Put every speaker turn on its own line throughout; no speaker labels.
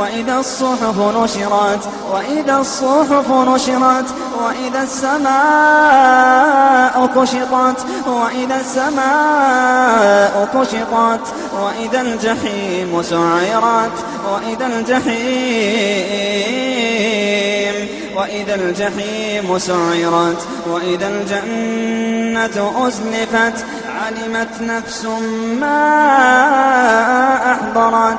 وإذا الصحف نشرت وإذا الصحف نشرت وإذا السماء كشطت وإذا السماء كشطت وإذا الجحيم سعرت وإذا الجحيم وإذا الجحيم سعرت وإذا الجنة أزلفت علمت نفس ما أحضرت.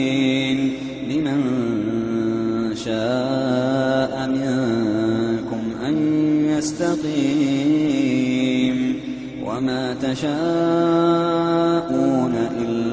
يستقيم وما تشاءون إلا